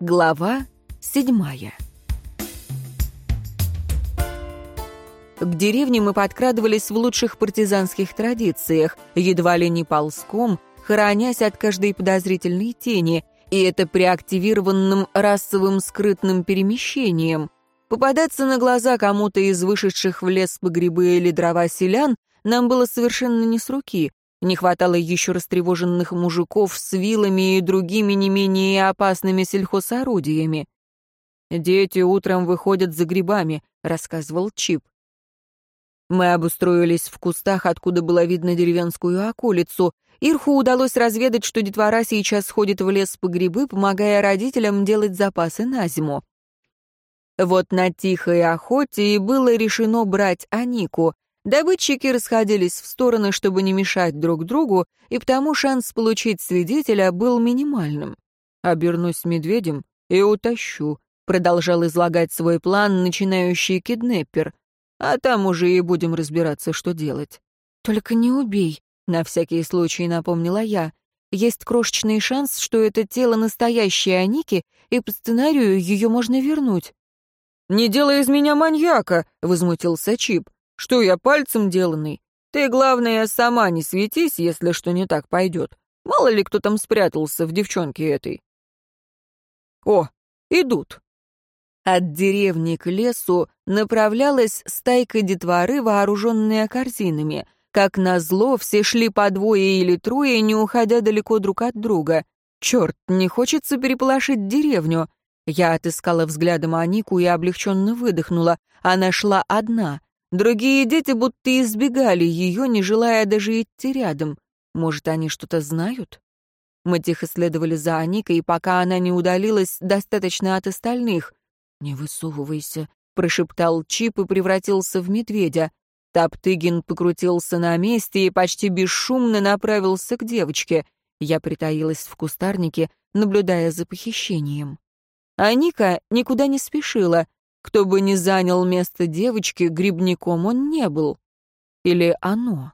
Глава седьмая К деревне мы подкрадывались в лучших партизанских традициях, едва ли не ползком, хоронясь от каждой подозрительной тени, и это при активированном расовым скрытным перемещением. Попадаться на глаза кому-то из вышедших в лес по грибы или дрова селян нам было совершенно не с руки. Не хватало еще растревоженных мужиков с вилами и другими не менее опасными сельхозорудиями. «Дети утром выходят за грибами», — рассказывал Чип. Мы обустроились в кустах, откуда было видно деревенскую околицу. Ирху удалось разведать, что детвора сейчас ходит в лес по грибы, помогая родителям делать запасы на зиму. Вот на тихой охоте и было решено брать Анику. Добытчики расходились в стороны, чтобы не мешать друг другу, и потому шанс получить свидетеля был минимальным. «Обернусь медведем и утащу», — продолжал излагать свой план начинающий киднеппер. А там уже и будем разбираться, что делать. Только не убей, на всякий случай напомнила я. Есть крошечный шанс, что это тело настоящее Аники, и по сценарию ее можно вернуть. «Не делай из меня маньяка!» — возмутился Чип. «Что я пальцем деланный? Ты, главное, сама не светись, если что не так пойдет. Мало ли кто там спрятался в девчонке этой». «О, идут!» От деревни к лесу направлялась стайка детворы, вооруженная корзинами. Как назло, все шли по двое или трое, не уходя далеко друг от друга. Черт, не хочется переполошить деревню. Я отыскала взглядом Анику и облегченно выдохнула. Она шла одна. Другие дети будто избегали ее, не желая даже идти рядом. Может, они что-то знают? Мы тихо следовали за Аникой, пока она не удалилась достаточно от остальных. «Не высовывайся», — прошептал Чип и превратился в медведя. Топтыгин покрутился на месте и почти бесшумно направился к девочке. Я притаилась в кустарнике, наблюдая за похищением. А Ника никуда не спешила. Кто бы ни занял место девочки, грибником он не был. Или оно.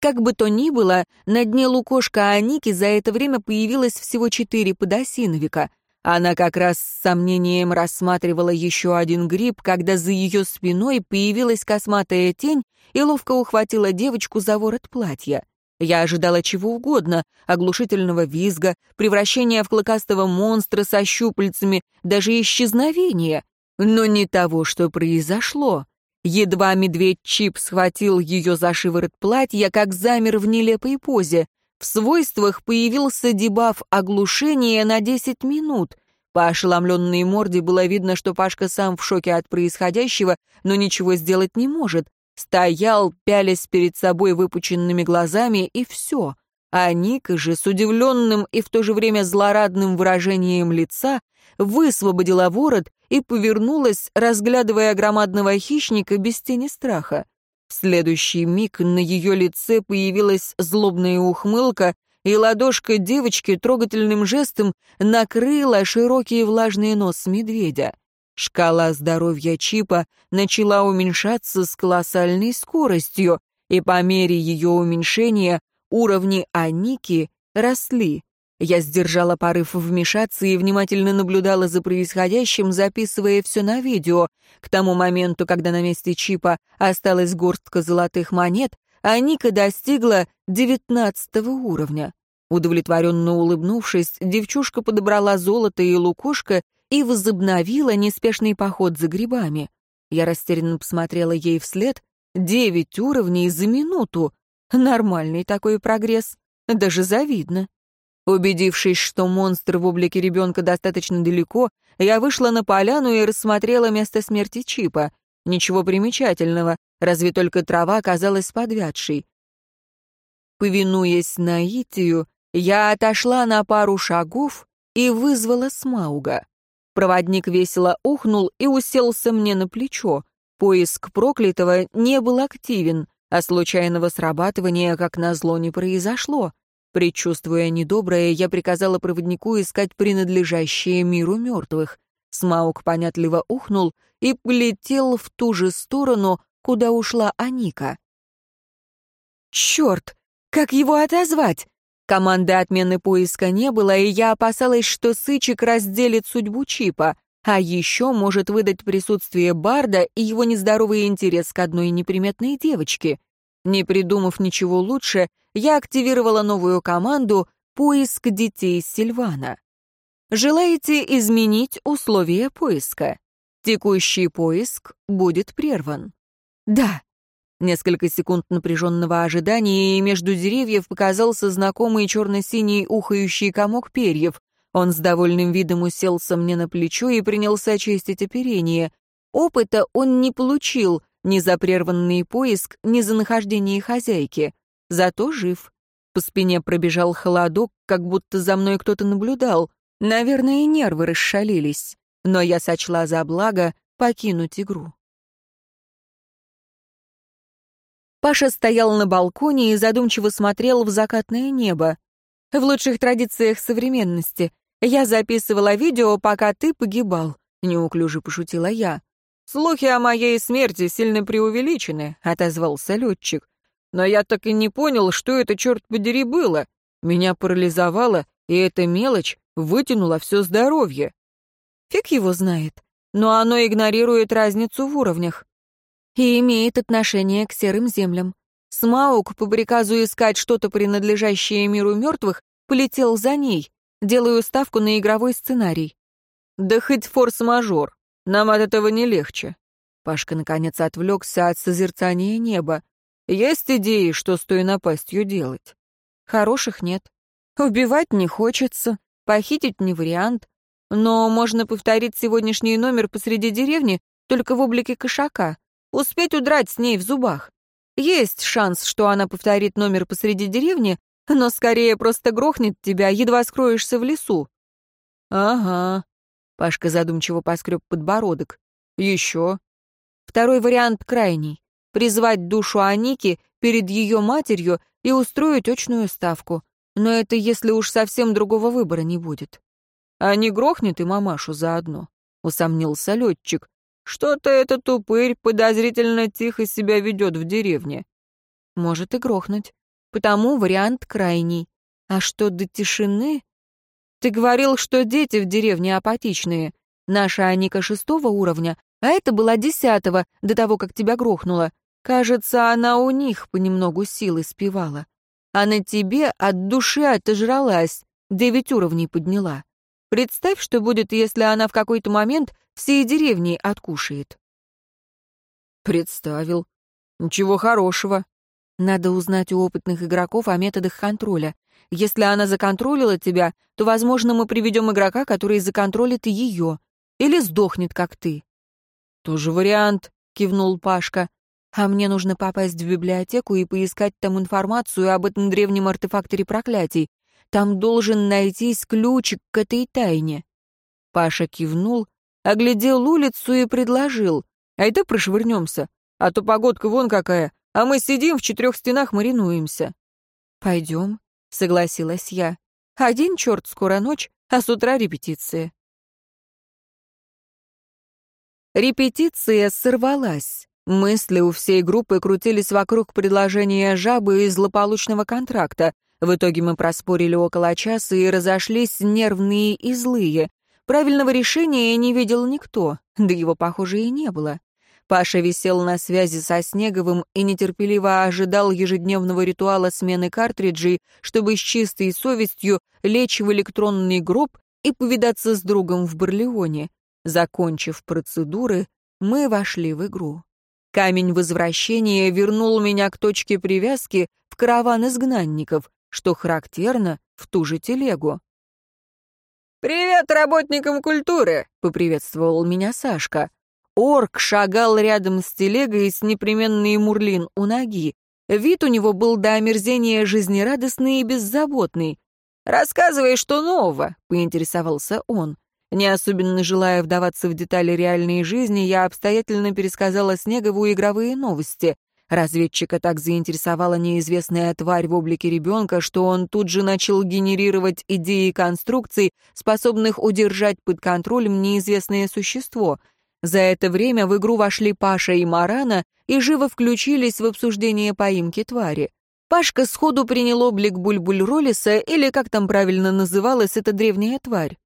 Как бы то ни было, на дне лукошка Аники за это время появилось всего четыре подосиновика — она как раз с сомнением рассматривала еще один гриб, когда за ее спиной появилась косматая тень и ловко ухватила девочку за ворот платья. Я ожидала чего угодно — оглушительного визга, превращения в клыкастого монстра со щупальцами, даже исчезновения. Но не того, что произошло. Едва медведь Чип схватил ее за шиворот платья, как замер в нелепой позе. В свойствах появился дебаф оглушения на 10 минут. По ошеломленной морде было видно, что Пашка сам в шоке от происходящего, но ничего сделать не может. Стоял, пялясь перед собой выпученными глазами, и все. А Ника же с удивленным и в то же время злорадным выражением лица высвободила ворот и повернулась, разглядывая громадного хищника без тени страха. В следующий миг на ее лице появилась злобная ухмылка, и ладошка девочки трогательным жестом накрыла широкий влажный нос медведя. Шкала здоровья Чипа начала уменьшаться с колоссальной скоростью, и по мере ее уменьшения уровни Аники росли. Я сдержала порыв вмешаться и внимательно наблюдала за происходящим, записывая все на видео. К тому моменту, когда на месте чипа осталась горстка золотых монет, а Ника достигла девятнадцатого уровня. Удовлетворенно улыбнувшись, девчушка подобрала золото и лукошко и возобновила неспешный поход за грибами. Я растерянно посмотрела ей вслед. Девять уровней за минуту. Нормальный такой прогресс. Даже завидно. Убедившись, что монстр в облике ребенка достаточно далеко, я вышла на поляну и рассмотрела место смерти Чипа. Ничего примечательного, разве только трава казалась подвядшей. Повинуясь наитию, я отошла на пару шагов и вызвала Смауга. Проводник весело ухнул и уселся мне на плечо. Поиск проклятого не был активен, а случайного срабатывания, как назло, не произошло. Предчувствуя недоброе, я приказала проводнику искать принадлежащее миру мертвых. Смаук понятливо ухнул и полетел в ту же сторону, куда ушла Аника. «Черт! Как его отозвать? Команды отмены поиска не было, и я опасалась, что Сычик разделит судьбу Чипа, а еще может выдать присутствие Барда и его нездоровый интерес к одной неприметной девочке. Не придумав ничего лучше, я активировала новую команду «Поиск детей Сильвана». Желаете изменить условия поиска? Текущий поиск будет прерван. Да. Несколько секунд напряженного ожидания, и между деревьев показался знакомый черно-синий ухающий комок перьев. Он с довольным видом уселся мне на плечо и принялся чистить оперение. Опыта он не получил, ни за прерванный поиск, ни за нахождение хозяйки. Зато жив. По спине пробежал холодок, как будто за мной кто-то наблюдал. Наверное, нервы расшалились но я сочла за благо покинуть игру. Паша стоял на балконе и задумчиво смотрел в закатное небо. В лучших традициях современности. Я записывала видео, пока ты погибал, неуклюже пошутила я. «Слухи о моей смерти сильно преувеличены», — отозвался летчик. «Но я так и не понял, что это, черт подери, было. Меня парализовало, и эта мелочь вытянула все здоровье». Фиг его знает. Но оно игнорирует разницу в уровнях. И имеет отношение к серым землям. Смаук по приказу искать что-то, принадлежащее миру мертвых, полетел за ней. Делаю ставку на игровой сценарий. Да хоть форс-мажор. Нам от этого не легче. Пашка, наконец, отвлекся от созерцания неба. Есть идеи, что с той напастью делать? Хороших нет. Убивать не хочется, похитить не вариант, но можно повторить сегодняшний номер посреди деревни, только в облике кошака. Успеть удрать с ней в зубах. Есть шанс, что она повторит номер посреди деревни, но скорее просто грохнет тебя, едва скроешься в лесу. Ага. Пашка задумчиво поскреб подбородок. Еще. Второй вариант крайний. Призвать душу Аники перед ее матерью и устроить очную ставку. Но это если уж совсем другого выбора не будет. А не грохнет и мамашу заодно, — усомнился летчик. Что-то этот упырь подозрительно тихо себя ведет в деревне. Может и грохнуть. Потому вариант крайний. А что до тишины? Ты говорил, что дети в деревне апатичные. Наша Аника шестого уровня, а это была десятого, до того, как тебя грохнуло. Кажется, она у них понемногу силы спевала. А на тебе от души отожралась, девять уровней подняла. Представь, что будет, если она в какой-то момент всей деревни откушает. Представил. Ничего хорошего. Надо узнать у опытных игроков о методах контроля. Если она законтролила тебя, то, возможно, мы приведем игрока, который законтролит ее. Или сдохнет, как ты. Тоже вариант, кивнул Пашка. А мне нужно попасть в библиотеку и поискать там информацию об этом древнем артефакторе проклятий. Там должен найтись ключик к этой тайне. Паша кивнул, оглядел улицу и предложил. Айда прошвырнемся, а то погодка вон какая, а мы сидим в четырех стенах маринуемся. Пойдем, согласилась я. Один черт, скоро ночь, а с утра репетиция. Репетиция сорвалась. Мысли у всей группы крутились вокруг предложения жабы и злополучного контракта. В итоге мы проспорили около часа и разошлись нервные и злые. Правильного решения не видел никто, да его, похоже, и не было. Паша висел на связи со Снеговым и нетерпеливо ожидал ежедневного ритуала смены картриджей, чтобы с чистой совестью лечь в электронный гроб и повидаться с другом в Барлеоне. Закончив процедуры, мы вошли в игру. Камень возвращения вернул меня к точке привязки в караван изгнанников, что характерно, в ту же телегу. «Привет работникам культуры!» — поприветствовал меня Сашка. Орк шагал рядом с телегой с непременный мурлин у ноги. Вид у него был до омерзения жизнерадостный и беззаботный. «Рассказывай, что нового», — поинтересовался он. Не особенно желая вдаваться в детали реальной жизни, я обстоятельно пересказала Снегову игровые новости. Разведчика так заинтересовала неизвестная тварь в облике ребенка, что он тут же начал генерировать идеи конструкций, способных удержать под контролем неизвестное существо. За это время в игру вошли Паша и Марана и живо включились в обсуждение поимки твари. Пашка сходу принял облик Бульбуль Роллиса, или как там правильно называлась эта древняя тварь.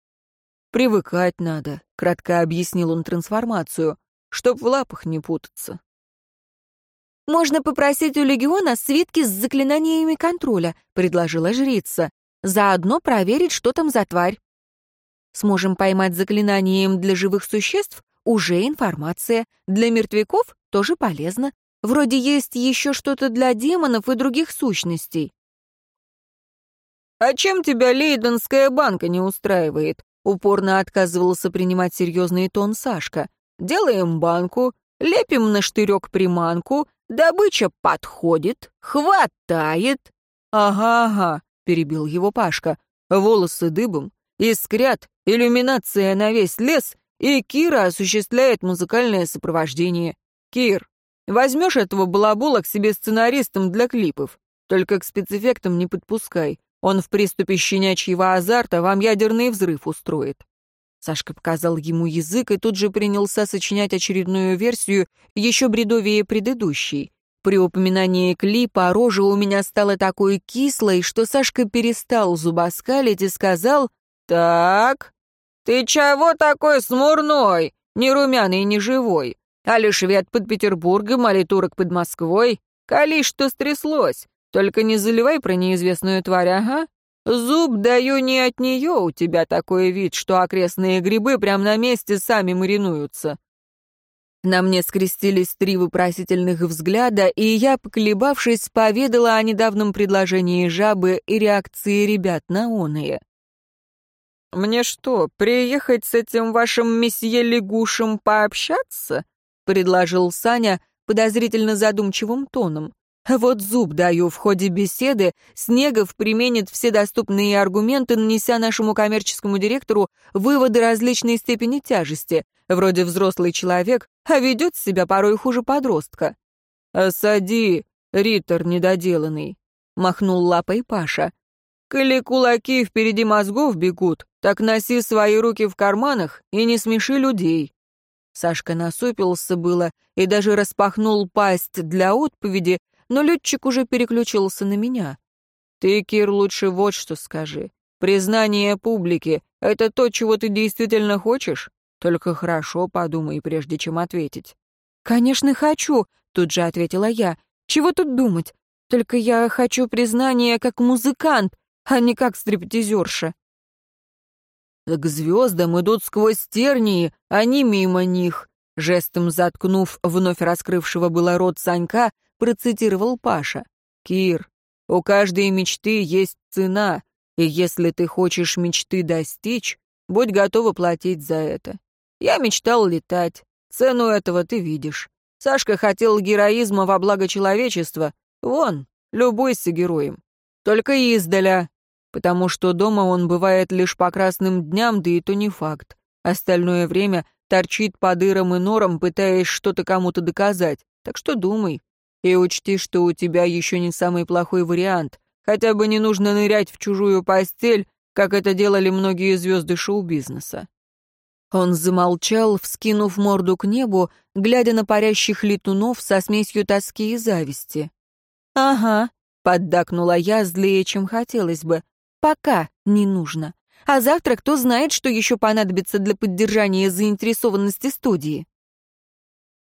«Привыкать надо», — кратко объяснил он трансформацию, «чтоб в лапах не путаться». «Можно попросить у легиона свитки с заклинаниями контроля», — предложила жрица. «Заодно проверить, что там за тварь. Сможем поймать заклинанием для живых существ — уже информация. Для мертвяков тоже полезно. Вроде есть еще что-то для демонов и других сущностей». «А чем тебя Лейденская банка не устраивает?» Упорно отказывался принимать серьезный тон Сашка. «Делаем банку, лепим на штырек приманку, добыча подходит, хватает». «Ага-ага», — перебил его Пашка, — «волосы дыбом, искрят, иллюминация на весь лес, и Кира осуществляет музыкальное сопровождение. Кир, возьмешь этого балабула к себе сценаристом для клипов, только к спецэффектам не подпускай. Он в приступе щенячьего азарта вам ядерный взрыв устроит. Сашка показал ему язык и тут же принялся сочинять очередную версию, еще бредовее предыдущей. При упоминании клипа рожа у меня стала такой кислой, что Сашка перестал зубоскалить и сказал «Так, ты чего такой смурной, ни румяный, ни живой? Али швед под Петербургом, али турок под Москвой? Кали что стряслось? Только не заливай про неизвестную тварь, ага. Зуб даю не от нее, у тебя такой вид, что окрестные грибы прямо на месте сами маринуются». На мне скрестились три вопросительных взгляда, и я, поколебавшись, поведала о недавнем предложении жабы и реакции ребят на оные. «Мне что, приехать с этим вашим месье Лягушем пообщаться?» — предложил Саня подозрительно задумчивым тоном. Вот зуб даю, в ходе беседы Снегов применит все доступные аргументы, нанеся нашему коммерческому директору выводы различной степени тяжести, вроде взрослый человек, а ведет себя порой хуже подростка. «Осади, Риттер недоделанный», — махнул лапой Паша. «Коли кулаки впереди мозгов бегут, так носи свои руки в карманах и не смеши людей». Сашка насупился было и даже распахнул пасть для отповеди, но летчик уже переключился на меня. «Ты, Кир, лучше вот что скажи. Признание публики — это то, чего ты действительно хочешь? Только хорошо подумай, прежде чем ответить». «Конечно, хочу», — тут же ответила я. «Чего тут думать? Только я хочу признания как музыкант, а не как стриптизерша». «К звездам идут сквозь тернии, а не мимо них», жестом заткнув вновь раскрывшего было рот Санька, процитировал Паша. «Кир, у каждой мечты есть цена, и если ты хочешь мечты достичь, будь готова платить за это. Я мечтал летать, цену этого ты видишь. Сашка хотел героизма во благо человечества. Вон, любуйся героем. Только издаля, потому что дома он бывает лишь по красным дням, да и то не факт. Остальное время торчит по дырам и норам, пытаясь что-то кому-то доказать. Так что думай, и учти, что у тебя еще не самый плохой вариант. Хотя бы не нужно нырять в чужую постель, как это делали многие звезды шоу-бизнеса». Он замолчал, вскинув морду к небу, глядя на парящих летунов со смесью тоски и зависти. «Ага», — поддакнула я злее, чем хотелось бы. «Пока не нужно. А завтра кто знает, что еще понадобится для поддержания заинтересованности студии».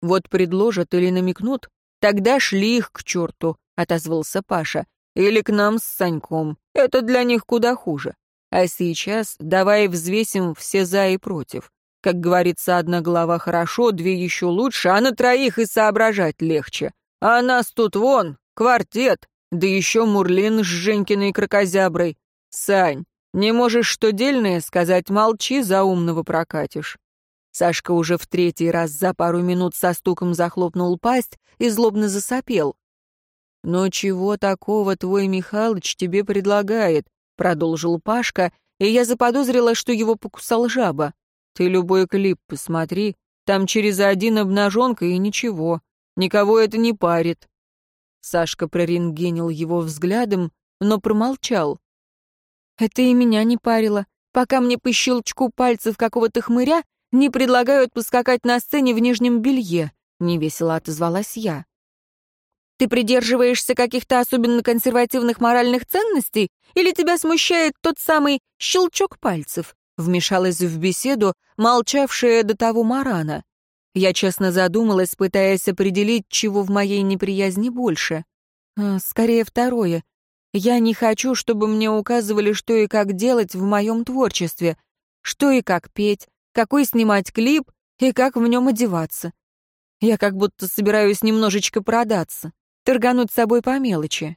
Вот предложат или намекнут, «Тогда шли их к черту», — отозвался Паша. «Или к нам с Саньком. Это для них куда хуже. А сейчас давай взвесим все за и против. Как говорится, одна голова хорошо, две еще лучше, а на троих и соображать легче. А нас тут вон, квартет, да еще Мурлин с Женькиной крокозяброй. Сань, не можешь что дельное сказать, молчи, за умного прокатишь. Сашка уже в третий раз за пару минут со стуком захлопнул пасть и злобно засопел. «Но чего такого твой Михалыч тебе предлагает?» — продолжил Пашка, и я заподозрила, что его покусал жаба. «Ты любой клип посмотри, там через один обнаженка и ничего, никого это не парит». Сашка прорентгенил его взглядом, но промолчал. «Это и меня не парило. Пока мне по щелчку пальцев какого-то хмыря не предлагают поскакать на сцене в нижнем белье», — невесело отозвалась я. Ты придерживаешься каких-то особенно консервативных моральных ценностей или тебя смущает тот самый щелчок пальцев?» Вмешалась в беседу молчавшая до того Марана. Я честно задумалась, пытаясь определить, чего в моей неприязни больше. А, скорее второе. Я не хочу, чтобы мне указывали, что и как делать в моем творчестве, что и как петь, какой снимать клип и как в нем одеваться. Я как будто собираюсь немножечко продаться, торгануть собой по мелочи.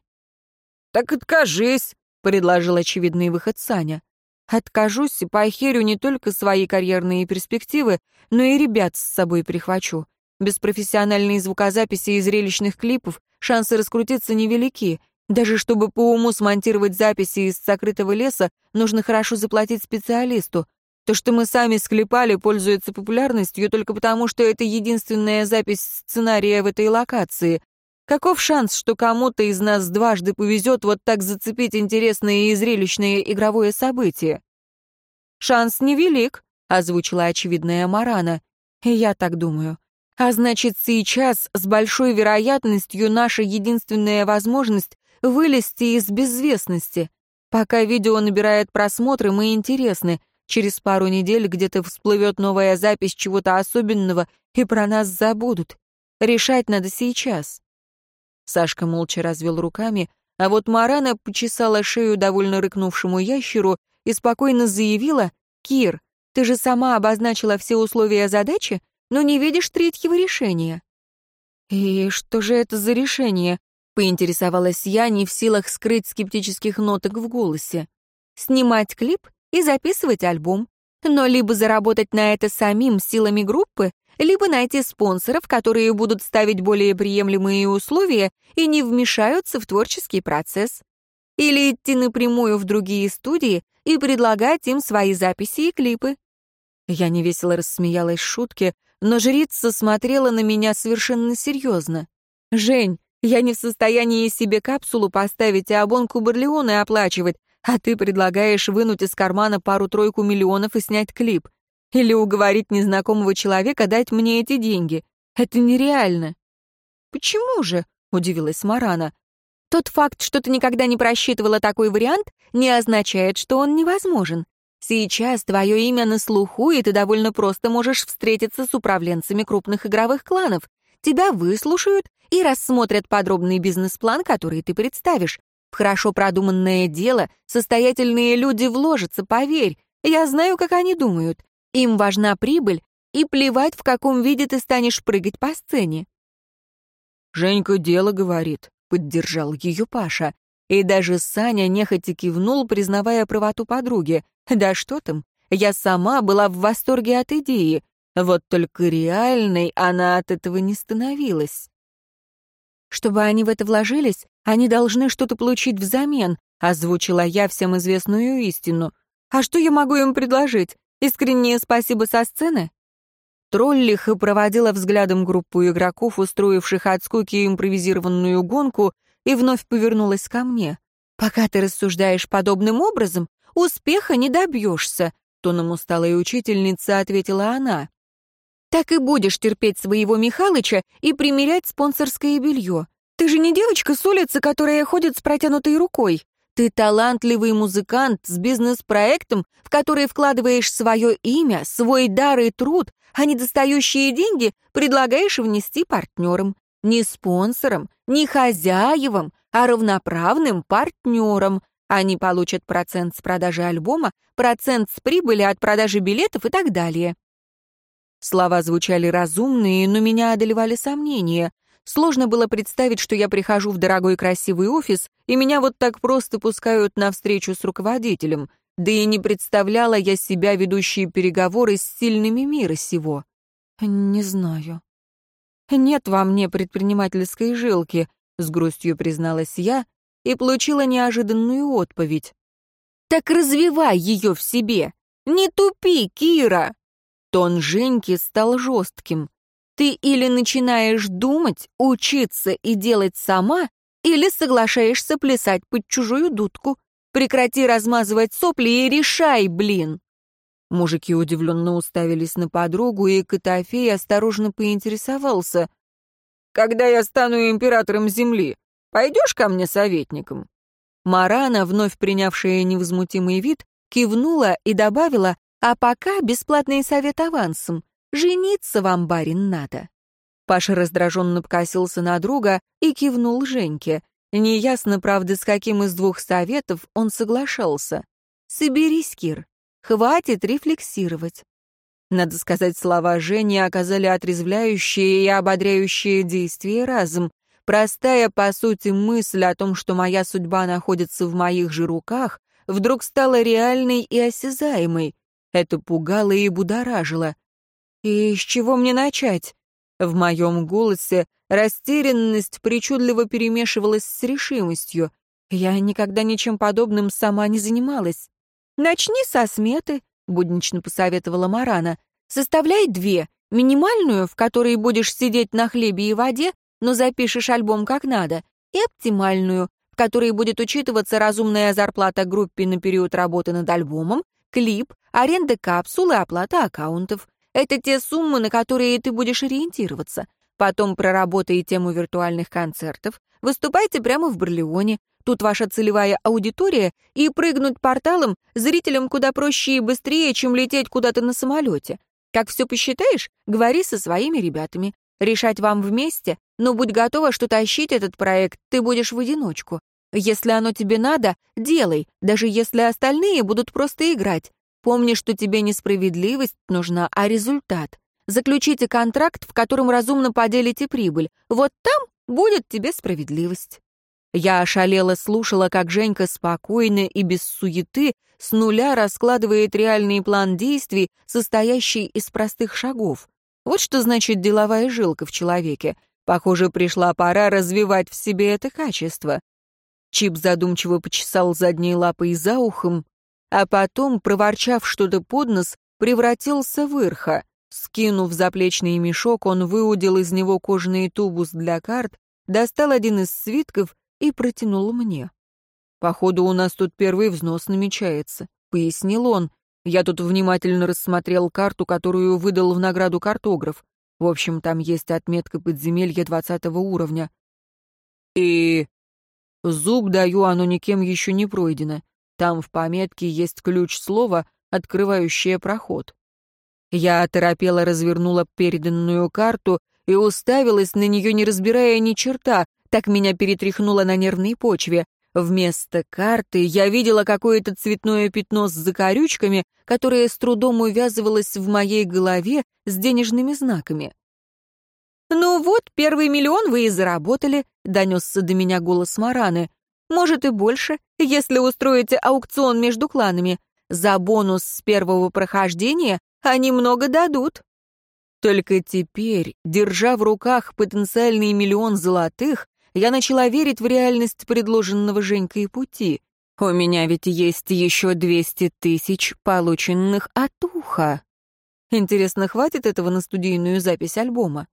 «Так откажись», — предложил очевидный выход Саня. «Откажусь и похерю не только свои карьерные перспективы, но и ребят с собой прихвачу. Без профессиональной звукозаписи и зрелищных клипов шансы раскрутиться невелики. Даже чтобы по уму смонтировать записи из закрытого леса, нужно хорошо заплатить специалисту. То, что мы сами склепали, пользуется популярностью только потому, что это единственная запись сценария в этой локации. Каков шанс, что кому-то из нас дважды повезет вот так зацепить интересное и зрелищное игровое событие? «Шанс невелик», — озвучила очевидная Марана. Я так думаю. А значит, сейчас с большой вероятностью наша единственная возможность вылезти из безвестности. Пока видео набирает просмотры, мы интересны. Через пару недель где-то всплывет новая запись чего-то особенного, и про нас забудут. Решать надо сейчас. Сашка молча развел руками, а вот Марана почесала шею довольно рыкнувшему ящеру и спокойно заявила, «Кир, ты же сама обозначила все условия задачи, но не видишь третьего решения». «И что же это за решение?» — поинтересовалась я, не в силах скрыть скептических ноток в голосе. «Снимать клип и записывать альбом. Но либо заработать на это самим силами группы, либо найти спонсоров, которые будут ставить более приемлемые условия и не вмешаются в творческий процесс. Или идти напрямую в другие студии и предлагать им свои записи и клипы. Я невесело рассмеялась шутке, но жрица смотрела на меня совершенно серьезно. «Жень, я не в состоянии себе капсулу поставить и обонку Барлеоны оплачивать, а ты предлагаешь вынуть из кармана пару-тройку миллионов и снять клип. Или уговорить незнакомого человека дать мне эти деньги. Это нереально». «Почему же?» — удивилась Марана. «Тот факт, что ты никогда не просчитывала такой вариант, не означает, что он невозможен. Сейчас твое имя на слуху, и ты довольно просто можешь встретиться с управленцами крупных игровых кланов. Тебя выслушают и рассмотрят подробный бизнес-план, который ты представишь. В хорошо продуманное дело состоятельные люди вложатся, поверь. Я знаю, как они думают. Им важна прибыль, и плевать, в каком виде ты станешь прыгать по сцене. «Женька дело говорит», — поддержал ее Паша. И даже Саня нехотя кивнул, признавая правоту подруги. Да что там, я сама была в восторге от идеи, вот только реальной она от этого не становилась. Чтобы они в это вложились, они должны что-то получить взамен, озвучила я всем известную истину. А что я могу им предложить? Искреннее спасибо со сцены? Троллиха проводила взглядом группу игроков, устроивших от скуки импровизированную гонку, и вновь повернулась ко мне. «Пока ты рассуждаешь подобным образом, успеха не добьешься», — тоном усталой учительницы ответила она. «Так и будешь терпеть своего Михалыча и примерять спонсорское белье. Ты же не девочка с улицы, которая ходит с протянутой рукой. Ты талантливый музыкант с бизнес-проектом, в который вкладываешь свое имя, свой дар и труд, а недостающие деньги предлагаешь внести партнерам. Не спонсорам, не хозяевам, а равноправным партнерам, они получат процент с продажи альбома, процент с прибыли от продажи билетов и так далее. Слова звучали разумные, но меня одолевали сомнения. Сложно было представить, что я прихожу в дорогой красивый офис, и меня вот так просто пускают на встречу с руководителем. Да и не представляла я себя ведущей переговоры с сильными мира сего. Не знаю. Нет во мне предпринимательской жилки, с грустью призналась я, и получила неожиданную отповедь. «Так развивай ее в себе! Не тупи, Кира!» Тон Женьки стал жестким. «Ты или начинаешь думать, учиться и делать сама, или соглашаешься плясать под чужую дудку. Прекрати размазывать сопли и решай, блин!» Мужики удивленно уставились на подругу, и Котофей осторожно поинтересовался. когда я стану императором Земли. Пойдешь ко мне советником?» Марана, вновь принявшая невозмутимый вид, кивнула и добавила, «А пока бесплатный совет авансом. Жениться вам, барин, надо». Паша раздраженно покосился на друга и кивнул Женьке. Неясно, правда, с каким из двух советов он соглашался. «Соберись, Кир. Хватит рефлексировать». Надо сказать, слова Жени оказали отрезвляющие и ободряющие действие разом. Простая, по сути, мысль о том, что моя судьба находится в моих же руках, вдруг стала реальной и осязаемой. Это пугало и будоражило. И с чего мне начать? В моем голосе растерянность причудливо перемешивалась с решимостью. Я никогда ничем подобным сама не занималась. «Начни со сметы», — буднично посоветовала Марана. «Составляй две. Минимальную, в которой будешь сидеть на хлебе и воде, но запишешь альбом как надо, и оптимальную, в которой будет учитываться разумная зарплата группе на период работы над альбомом, клип, аренда капсулы, оплата аккаунтов. Это те суммы, на которые ты будешь ориентироваться. Потом проработай тему виртуальных концертов, выступайте прямо в Барлеоне. Тут ваша целевая аудитория, и прыгнуть порталом зрителям куда проще и быстрее, чем лететь куда-то на самолете. Как все посчитаешь, говори со своими ребятами. Решать вам вместе, но будь готова, что тащить этот проект ты будешь в одиночку. Если оно тебе надо, делай, даже если остальные будут просто играть. Помни, что тебе не справедливость нужна, а результат. Заключите контракт, в котором разумно поделите прибыль. Вот там будет тебе справедливость. Я ошалела слушала, как Женька спокойно и без суеты с нуля раскладывает реальный план действий, состоящий из простых шагов. Вот что значит деловая жилка в человеке. Похоже, пришла пора развивать в себе это качество. Чип задумчиво почесал задней лапой за ухом, а потом, проворчав что-то под нос, превратился в ирха. Скинув заплечный мешок, он выудил из него кожаный тубус для карт, достал один из свитков и протянул мне. «Походу, у нас тут первый взнос намечается», — пояснил он. Я тут внимательно рассмотрел карту, которую выдал в награду картограф. В общем, там есть отметка подземелья двадцатого уровня. И... Зуб даю, оно никем еще не пройдено. Там в пометке есть ключ слова, открывающее проход. Я оторопела развернула переданную карту и уставилась на нее, не разбирая ни черта, так меня перетряхнуло на нервной почве. Вместо карты я видела какое-то цветное пятно с закорючками, которое с трудом увязывалось в моей голове с денежными знаками. «Ну вот, первый миллион вы и заработали», — донесся до меня голос Мараны. Может и больше, если устроите аукцион между кланами. За бонус с первого прохождения они много дадут. Только теперь, держа в руках потенциальный миллион золотых, я начала верить в реальность предложенного Женькой пути. У меня ведь есть еще 200 тысяч, полученных от уха. Интересно, хватит этого на студийную запись альбома?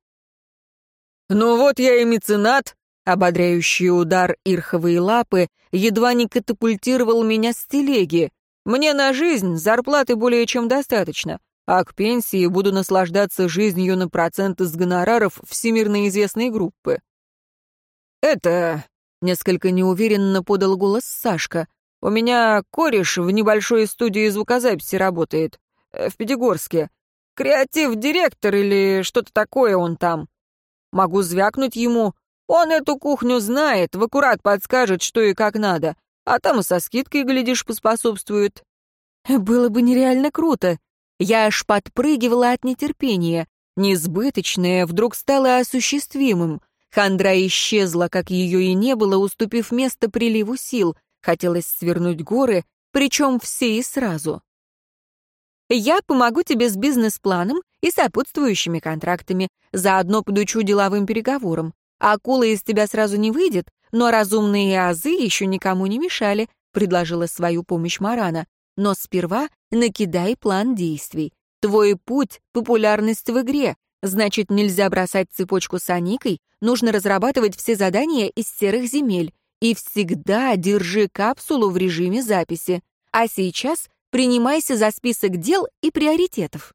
«Ну вот я и меценат», Ободряющий удар ирховые лапы едва не катапультировал меня с телеги. Мне на жизнь зарплаты более чем достаточно, а к пенсии буду наслаждаться жизнью на проценты с гонораров всемирно известной группы. «Это...» — несколько неуверенно подал голос Сашка. «У меня кореш в небольшой студии звукозаписи работает, э, в Пятигорске. Креатив-директор или что-то такое он там. Могу звякнуть ему, он эту кухню знает, в аккурат подскажет, что и как надо. А там и со скидкой, глядишь, поспособствует. Было бы нереально круто. Я аж подпрыгивала от нетерпения. Несбыточное вдруг стало осуществимым. Хандра исчезла, как ее и не было, уступив место приливу сил. Хотелось свернуть горы, причем все и сразу. Я помогу тебе с бизнес-планом и сопутствующими контрактами, заодно подучу деловым переговорам. Акула из тебя сразу не выйдет, но разумные азы еще никому не мешали», — предложила свою помощь Марана. «Но сперва накидай план действий. Твой путь — популярность в игре. Значит, нельзя бросать цепочку с Аникой, нужно разрабатывать все задания из серых земель. И всегда держи капсулу в режиме записи. А сейчас принимайся за список дел и приоритетов».